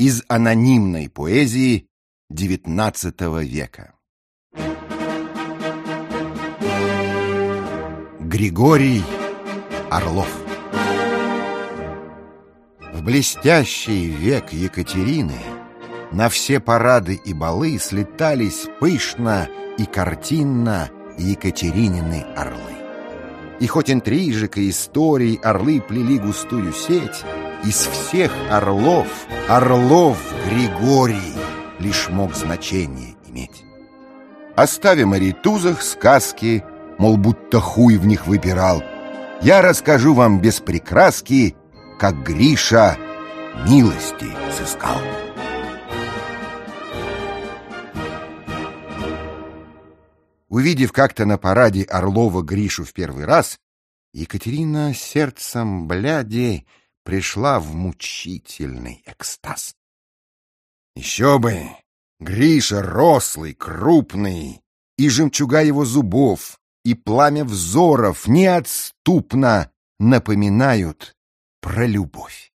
из анонимной поэзии XIX века. Григорий Орлов В блестящий век Екатерины на все парады и балы слетались пышно и картинно Екатеринины орлы. И хоть интрижек и историй орлы плели густую сеть, из всех орлов Орлов Григорий лишь мог значение иметь. Оставим о ритузах сказки, мол, будто хуй в них выпирал. Я расскажу вам без прикраски, как Гриша милости сыскал. Увидев как-то на параде Орлова Гришу в первый раз, Екатерина сердцем бляди пришла в мучительный экстаз. Еще бы! Гриша рослый, крупный, и жемчуга его зубов, и пламя взоров неотступно напоминают про любовь.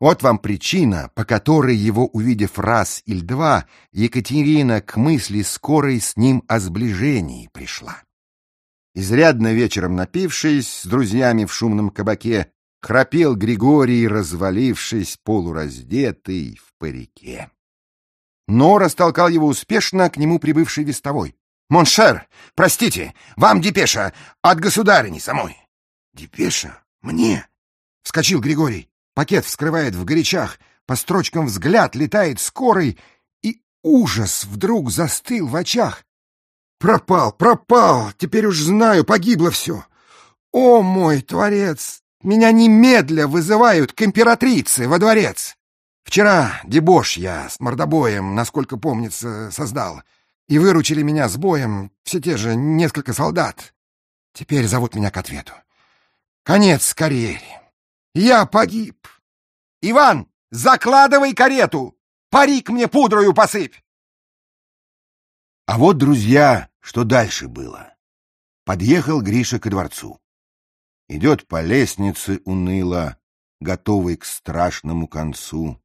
Вот вам причина, по которой его, увидев раз или два, Екатерина к мысли скорой с ним о сближении пришла. Изрядно вечером напившись с друзьями в шумном кабаке, храпел Григорий, развалившись полураздетый в парике. Но растолкал его успешно к нему прибывший вестовой. «Mon cher, простите, вам депеша от государыни самой». «Депеша? Мне?» — вскочил Григорий. Пакет вскрывает вгорячах, по строчкам взгляд летает скорый, и ужас вдруг застыл в очах. Пропал, пропал, теперь уж знаю, погибло все. О, мой творец, меня немедля вызывают к императрице во дворец. Вчера дебош я с мордобоем, насколько помнится, создал, и выручили меня с боем все те же несколько солдат. Теперь зовут меня к ответу. Конец карьере. Я погиб. Иван, закладывай карету! Парик мне пудрою посыпь! А вот, друзья, что дальше было. Подъехал Гриша ко дворцу. Идет по лестнице уныло, готовый к страшному концу.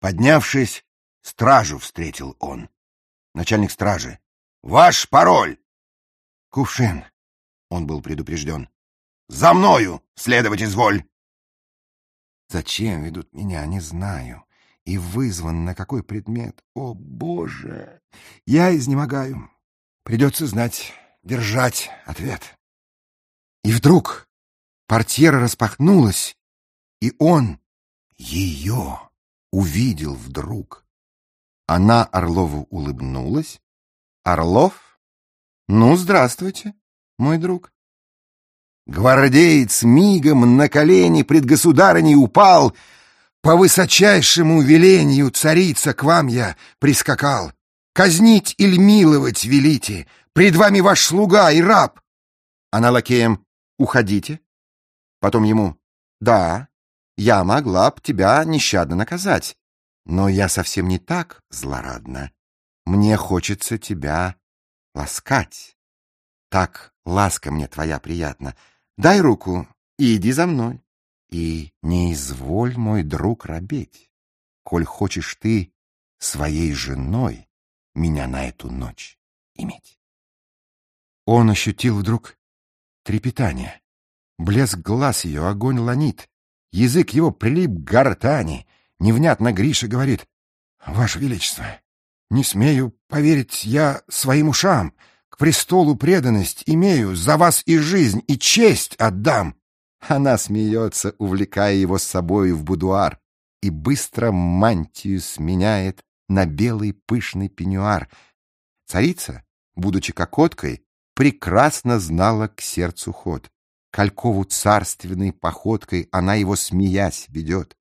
Поднявшись, стражу встретил он. Начальник стражи. «Ваш пароль!» «Кувшин», — он был предупрежден. «За мною следовать изволь!» Зачем ведут меня, не знаю. И вызван на какой предмет? О, Боже! Я изнемогаю. Придется знать, держать ответ. И вдруг портьера распахнулась, и он ее увидел вдруг. Она Орлову улыбнулась. «Орлов? Ну, здравствуйте, мой друг». Гвардеец мигом на колени пред государыней упал. По высочайшему велению царица к вам я прискакал. Казнить или миловать велите, пред вами ваш слуга и раб. Она лакеем «Уходите». Потом ему «Да, я могла б тебя нещадно наказать, но я совсем не так злорадна. Мне хочется тебя ласкать. Так ласка мне твоя приятна. Дай руку и иди за мной. И не изволь, мой друг, робеть, коль хочешь ты своей женой меня на эту ночь иметь. Он ощутил вдруг трепетание. Блеск глаз ее, огонь ланит. Язык его прилип к гортани. Невнятно Гриша говорит. — Ваше Величество, не смею поверить я своим ушам. К престолу преданность имею, за вас и жизнь, и честь отдам. Она смеется, увлекая его с собой в будуар, и быстро мантию сменяет на белый пышный пеньюар. Царица, будучи кокоткой, прекрасно знала к сердцу ход. Калькову царственной походкой она его, смеясь, ведет.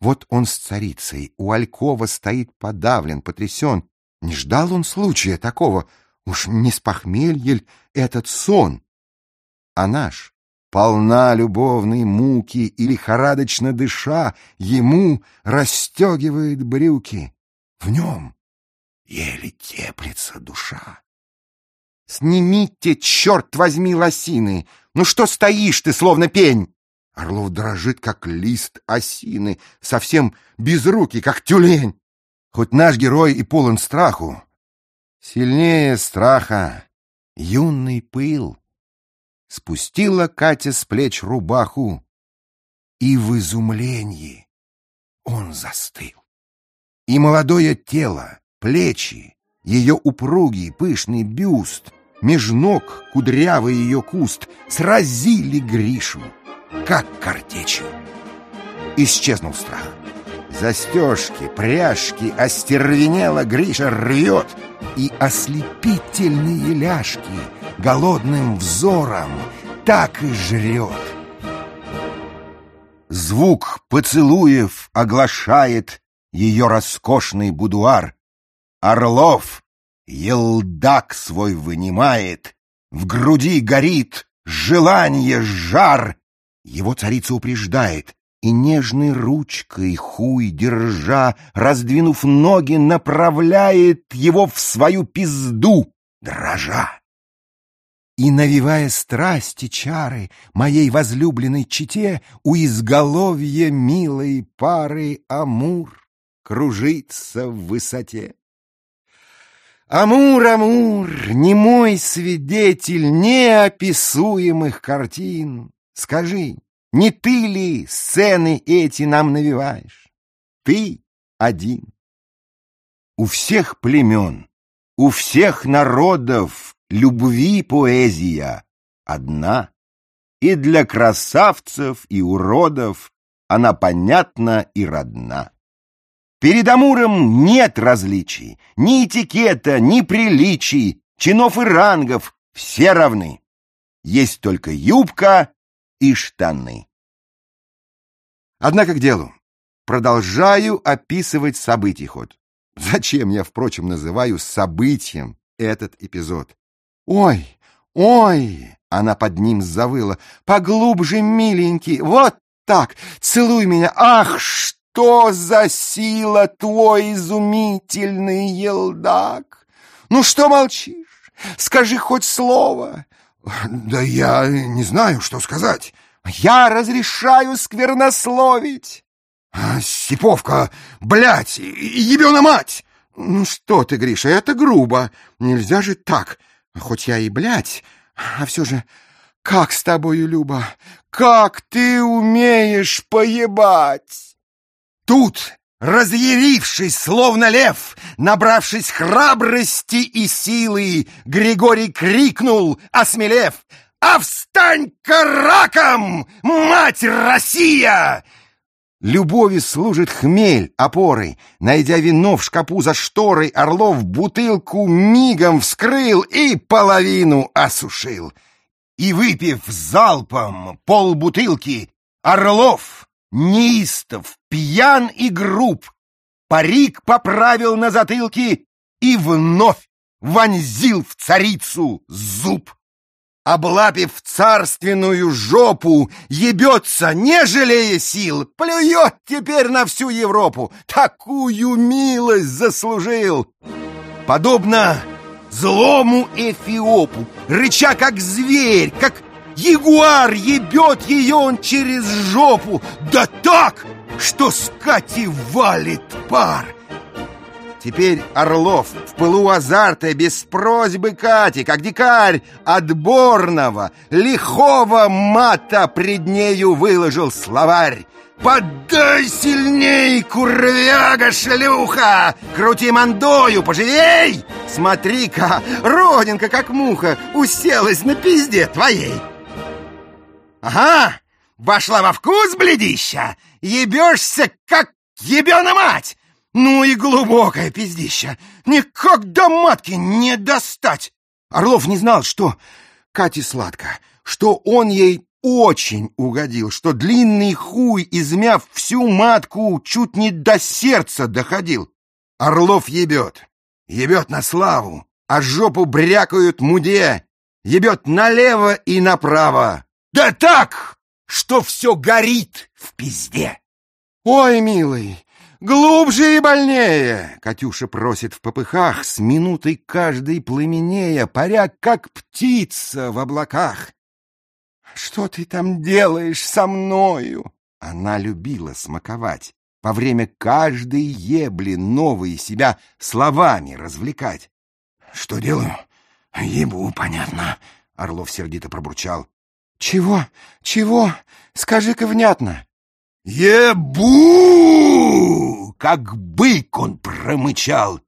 Вот он с царицей, у Алькова стоит подавлен, потрясен. Не ждал он случая такого — Уж не с похмелья этот сон? А наш, полна любовной муки и лихорадочно дыша, ему расстегивает брюки. В нем еле теплится душа. Снимите, черт возьми, лосины! Ну что стоишь ты, словно пень? Орлов дрожит, как лист осины, совсем без руки, как тюлень. Хоть наш герой и полон страху, сильнее страха юный пыл. Спустила Катя с плеч рубаху, и в изумлении он застыл. И молодое тело, плечи, ее упругий пышный бюст, меж ног кудрявый ее куст сразили Гришу, как картечью. Исчезнул страх. Застежки, пряжки остервенело Гриша рвет, и ослепительные ляжки голодным взором так и жрет. Звук поцелуев оглашает ее роскошный будуар. Орлов елдак свой вынимает, в груди горит желание жар. Его царица упреждает, и нежной ручкой хуй держа, раздвинув ноги, направляет его в свою пизду, дрожа. И, навевая страсти чары моей возлюбленной чите, у изголовья милой пары Амур кружится в высоте. Амур, Амур, не мой свидетель неописуемых картин, скажи, не ты ли сцены эти нам навиваешь? Ты один. У всех племен, у всех народов любви поэзия одна, и для красавцев и уродов она понятна и родна. Перед Амуром нет различий, ни этикета, ни приличий, чинов и рангов, все равны. Есть только юбка и штаны. Однако к делу. Продолжаю описывать событий ход. Зачем я, впрочем, называю событием этот эпизод? Ой, ой, она под ним завыла. Поглубже, миленький, вот так, целуй меня. Ах, что за сила твой изумительный елдак! Ну что молчишь? Скажи хоть слово. Да я не знаю, что сказать. Я разрешаю сквернословить. А, Сиповка, блядь, ебена мать! Ну что ты, Гриша, это грубо. Нельзя же так. Хоть я и блядь, а все же... Как с тобою, Люба? Как ты умеешь поебать? Тут Разъярившись, словно лев, набравшись храбрости и силы, Григорий крикнул, осмелев, «А встань-ка раком, мать Россия!» Любови служит хмель опорой. Найдя вино в шкапу за шторой, Орлов бутылку мигом вскрыл и половину осушил. И, выпив залпом полбутылки, Орлов неистов, пьян и груб, парик поправил на затылке и вновь вонзил в царицу зуб. Облапив царственную жопу, ебется, не жалея сил, плюет теперь на всю Европу. Такую милость заслужил. Подобно злому Эфиопу, рыча как зверь, как Ягуар ебет ее он через жопу, да так, что с Кати валит пар. Теперь Орлов в пылу азарта без просьбы Кати, как дикарь отборного, лихого мата пред нею выложил словарь. «Подай сильней, курвяга шлюха! Крути мандою, поживей! Смотри-ка, родинка, как муха, уселась на пизде твоей!» «Ага, вошла во вкус, бледища! Ебешься, как ебена мать! Ну и глубокая пиздища! Никак до матки не достать!» Орлов не знал, что Кате сладко, что он ей очень угодил, что длинный хуй, измяв всю матку, чуть не до сердца доходил. Орлов ебет, ебет на славу, а жопу брякают муде, ебет налево и направо, да так, что все горит в пизде. Ой, милый, глубже и больнее, Катюша просит в попыхах, с минутой каждой пламенея, паря, как птица в облаках. Что ты там делаешь со мною? Она любила смаковать, во время каждой ебли новые себя словами развлекать. Что делаю? Ебу, понятно. Орлов сердито пробурчал. Чего? Чего? Скажи-ка внятно. Ебу! Как бык он промычал.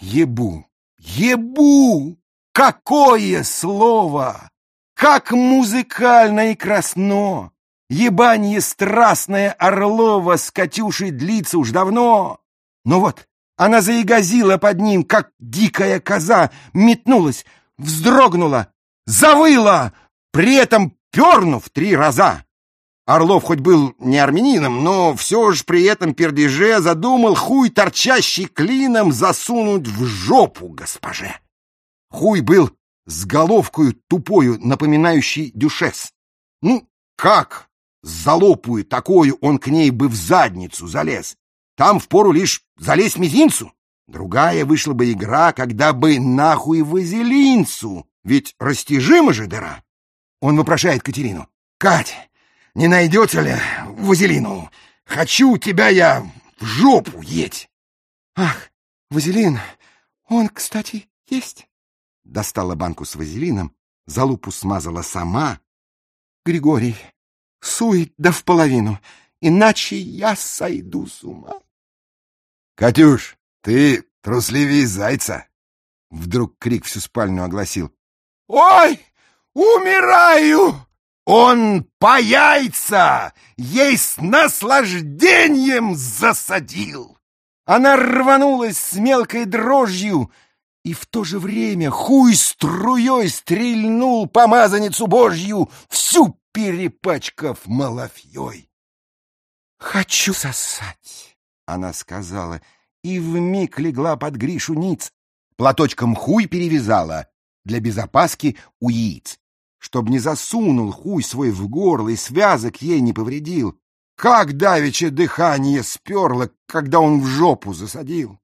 Ебу! Ебу! Какое слово! Как музыкально и красно! Ебанье страстное Орлова с Катюшей длится уж давно. Но вот она заигазила под ним, как дикая коза, метнулась, вздрогнула, завыла, при этом пернув три раза. Орлов хоть был не армянином, но все же при этом пердеже задумал хуй, торчащий клином, засунуть в жопу госпоже. Хуй был с головкою тупою, напоминающей дюшес. Ну, как с залопую такую он к ней бы в задницу залез? Там впору лишь залезть мизинцу. Другая вышла бы игра, когда бы нахуй вазелинцу, ведь растяжима же дыра. Он вопрошает Катерину. «Кать, не найдется ли вазелину? Хочу тебя я в жопу еть!» «Ах, вазелин, он, кстати, есть?» Достала банку с вазелином, залупу смазала сама. «Григорий, сует да в половину, иначе я сойду с ума». «Катюш, ты трусливее зайца!» Вдруг крик всю спальню огласил. «Ой, умираю!» Он по яйца ей с наслаждением засадил. Она рванулась с мелкой дрожью, и в то же время хуй струей стрельнул помазанницу божью, всю перепачкав малафьей. «Хочу сосать», — она сказала, и вмиг легла под Гришу ниц. Платочком хуй перевязала для безопаски у яиц, чтоб не засунул хуй свой в горло и связок ей не повредил. Как давеча дыхание сперло, когда он в жопу засадил.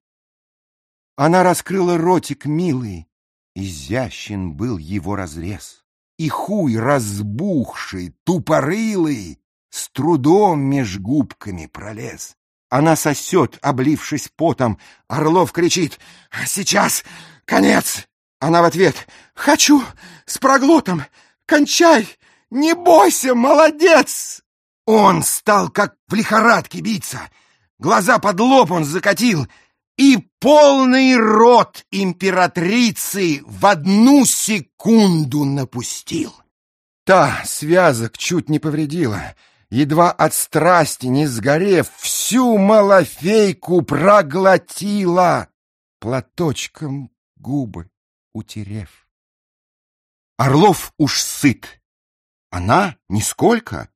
Она раскрыла ротик милый, изящен был его разрез, и хуй разбухший, тупорылый, с трудом меж губками пролез. Она сосет, облившись потом. Орлов кричит «Сейчас! Конец!» Она в ответ «Хочу! С проглотом! Кончай! Не бойся, молодец!» Он стал как в лихорадке биться. Глаза под лоб он закатил — и полный рот императрицы в одну секунду напустил. Та связок чуть не повредила, едва от страсти не сгорев, всю малофейку проглотила, платочком губы утерев. Орлов уж сыт. Она нисколько.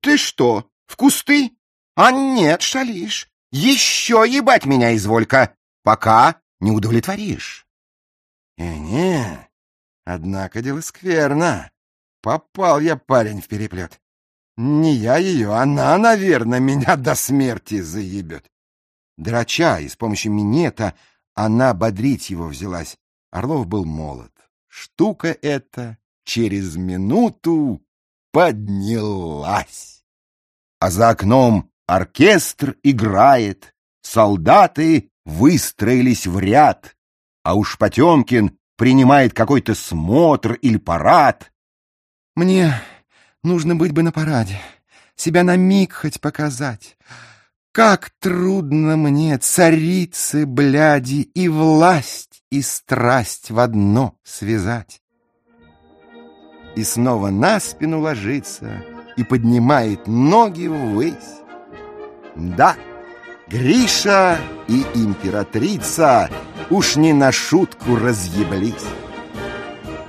Ты что, в кусты? А нет, шалишь. Еще ебать меня изволька, пока не удовлетворишь. И э, не, однако дело скверно. Попал я, парень, в переплет. Не я ее, она, наверное, меня до смерти заебет. Драча, и с помощью минета она бодрить его взялась. Орлов был молод. Штука эта через минуту поднялась. А за окном Оркестр играет, солдаты выстроились в ряд, а уж Потемкин принимает какой-то смотр или парад. Мне нужно быть бы на параде, себя на миг хоть показать. Как трудно мне, царицы, бляди, и власть, и страсть в одно связать. И снова на спину ложится и поднимает ноги ввысь. Да, Гриша и императрица уж не на шутку разъеблись.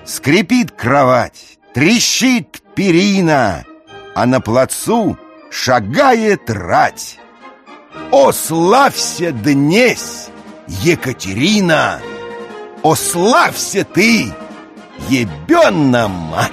Скрипит кровать, трещит перина, а на плацу шагает рать. О, славься днесь, Екатерина! О, славься ты, ебенна мать!